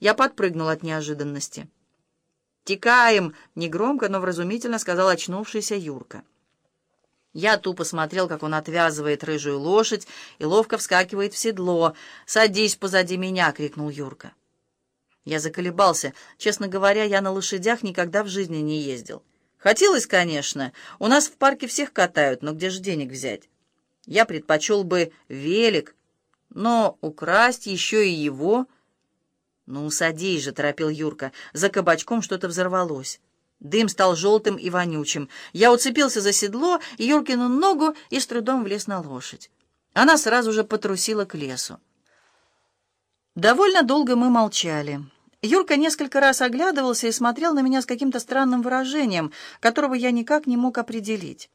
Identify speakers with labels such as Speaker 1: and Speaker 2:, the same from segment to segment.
Speaker 1: Я подпрыгнул от неожиданности. «Текаем!» — негромко, но вразумительно сказал очнувшийся Юрка. Я тупо смотрел, как он отвязывает рыжую лошадь и ловко вскакивает в седло. «Садись позади меня!» — крикнул Юрка. Я заколебался. Честно говоря, я на лошадях никогда в жизни не ездил. Хотелось, конечно. У нас в парке всех катают, но где же денег взять? Я предпочел бы велик, но украсть еще и его... «Ну, садись же», — торопил Юрка. За кабачком что-то взорвалось. Дым стал желтым и вонючим. Я уцепился за седло, Юркину ногу и с трудом влез на лошадь. Она сразу же потрусила к лесу. Довольно долго мы молчали. Юрка несколько раз оглядывался и смотрел на меня с каким-то странным выражением, которого я никак не мог определить.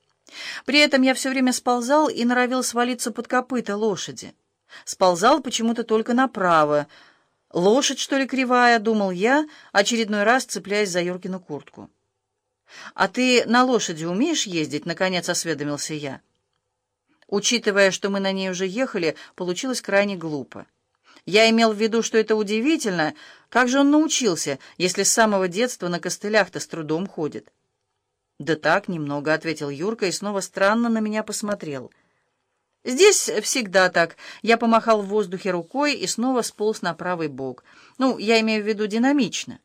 Speaker 1: При этом я все время сползал и норовил свалиться под копыта лошади. Сползал почему-то только направо. Лошадь, что ли, кривая, думал я, очередной раз цепляясь за Юркину куртку. «А ты на лошади умеешь ездить?» — наконец осведомился я. Учитывая, что мы на ней уже ехали, получилось крайне глупо. Я имел в виду, что это удивительно. Как же он научился, если с самого детства на костылях-то с трудом ходит? «Да так, немного», — ответил Юрка и снова странно на меня посмотрел. «Здесь всегда так». Я помахал в воздухе рукой и снова сполз на правый бок. Ну, я имею в виду динамично.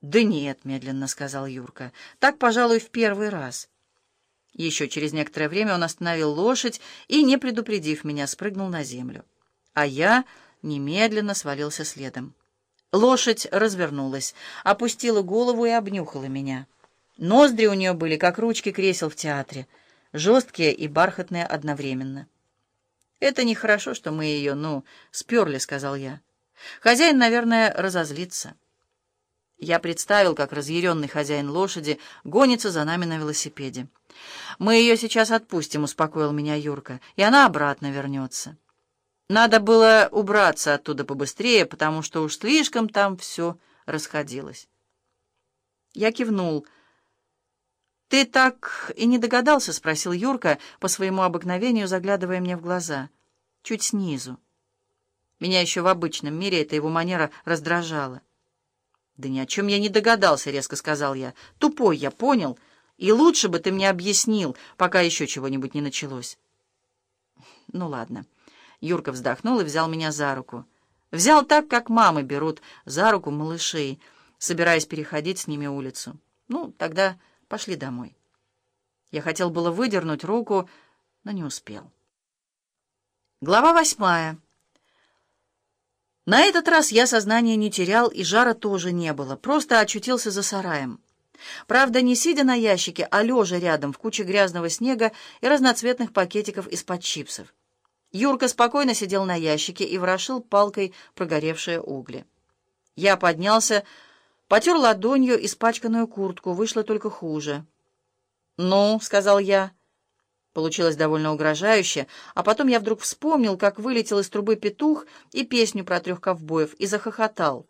Speaker 1: «Да нет», — медленно сказал Юрка, — «так, пожалуй, в первый раз». Еще через некоторое время он остановил лошадь и, не предупредив меня, спрыгнул на землю. А я немедленно свалился следом. Лошадь развернулась, опустила голову и обнюхала меня. Ноздри у нее были, как ручки кресел в театре, жесткие и бархатные одновременно. «Это нехорошо, что мы ее, ну, сперли», — сказал я. «Хозяин, наверное, разозлится». Я представил, как разъяренный хозяин лошади гонится за нами на велосипеде. «Мы ее сейчас отпустим», — успокоил меня Юрка, — «и она обратно вернется». Надо было убраться оттуда побыстрее, потому что уж слишком там все расходилось. Я кивнул. «Ты так и не догадался?» — спросил Юрка, по своему обыкновению заглядывая мне в глаза. Чуть снизу. Меня еще в обычном мире эта его манера раздражала. «Да ни о чем я не догадался», — резко сказал я. «Тупой я, понял? И лучше бы ты мне объяснил, пока еще чего-нибудь не началось». «Ну ладно». Юрка вздохнул и взял меня за руку. Взял так, как мамы берут за руку малышей, собираясь переходить с ними улицу. «Ну, тогда пошли домой». Я хотел было выдернуть руку, но не успел. Глава восьмая. На этот раз я сознание не терял, и жара тоже не было, просто очутился за сараем. Правда, не сидя на ящике, а лежа рядом в куче грязного снега и разноцветных пакетиков из-под чипсов. Юрка спокойно сидел на ящике и ворошил палкой прогоревшие угли. Я поднялся, потер ладонью испачканную куртку, вышло только хуже. «Ну», — сказал я, — Получилось довольно угрожающе, а потом я вдруг вспомнил, как вылетел из трубы петух и песню про трех ковбоев, и захохотал.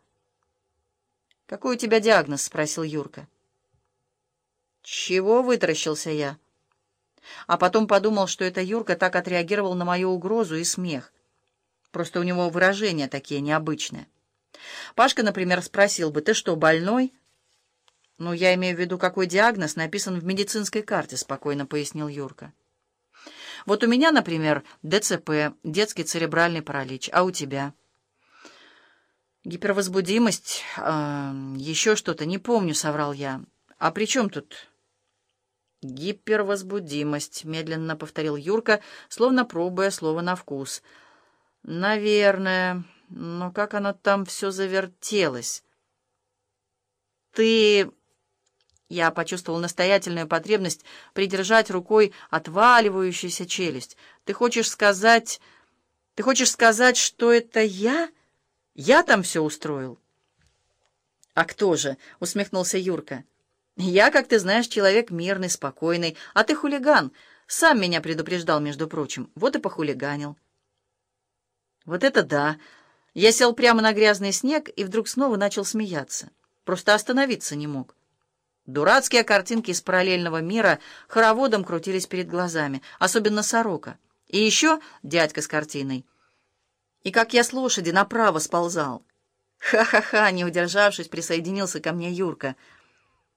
Speaker 1: «Какой у тебя диагноз?» — спросил Юрка. «Чего?» — вытаращился я. А потом подумал, что это Юрка так отреагировал на мою угрозу и смех. Просто у него выражения такие необычные. Пашка, например, спросил бы, «Ты что, больной?» «Ну, я имею в виду, какой диагноз написан в медицинской карте», — спокойно пояснил Юрка. Вот у меня, например, ДЦП, детский церебральный паралич, а у тебя? Гипервозбудимость, э, еще что-то, не помню, соврал я. А при чем тут... «Гипервозбудимость», — медленно повторил Юрка, словно пробуя слово на вкус. «Наверное. Но как оно там все завертелось?» «Ты я почувствовал настоятельную потребность придержать рукой отваливающуюся челюсть. «Ты хочешь сказать... Ты хочешь сказать, что это я? Я там все устроил?» «А кто же?» — усмехнулся Юрка. «Я, как ты знаешь, человек мирный, спокойный, а ты хулиган. Сам меня предупреждал, между прочим. Вот и похулиганил». «Вот это да!» Я сел прямо на грязный снег и вдруг снова начал смеяться. Просто остановиться не мог. Дурацкие картинки из параллельного мира хороводом крутились перед глазами, особенно сорока. И еще дядька с картиной. И как я с лошади направо сползал. «Ха-ха-ха!» — не удержавшись, присоединился ко мне Юрка —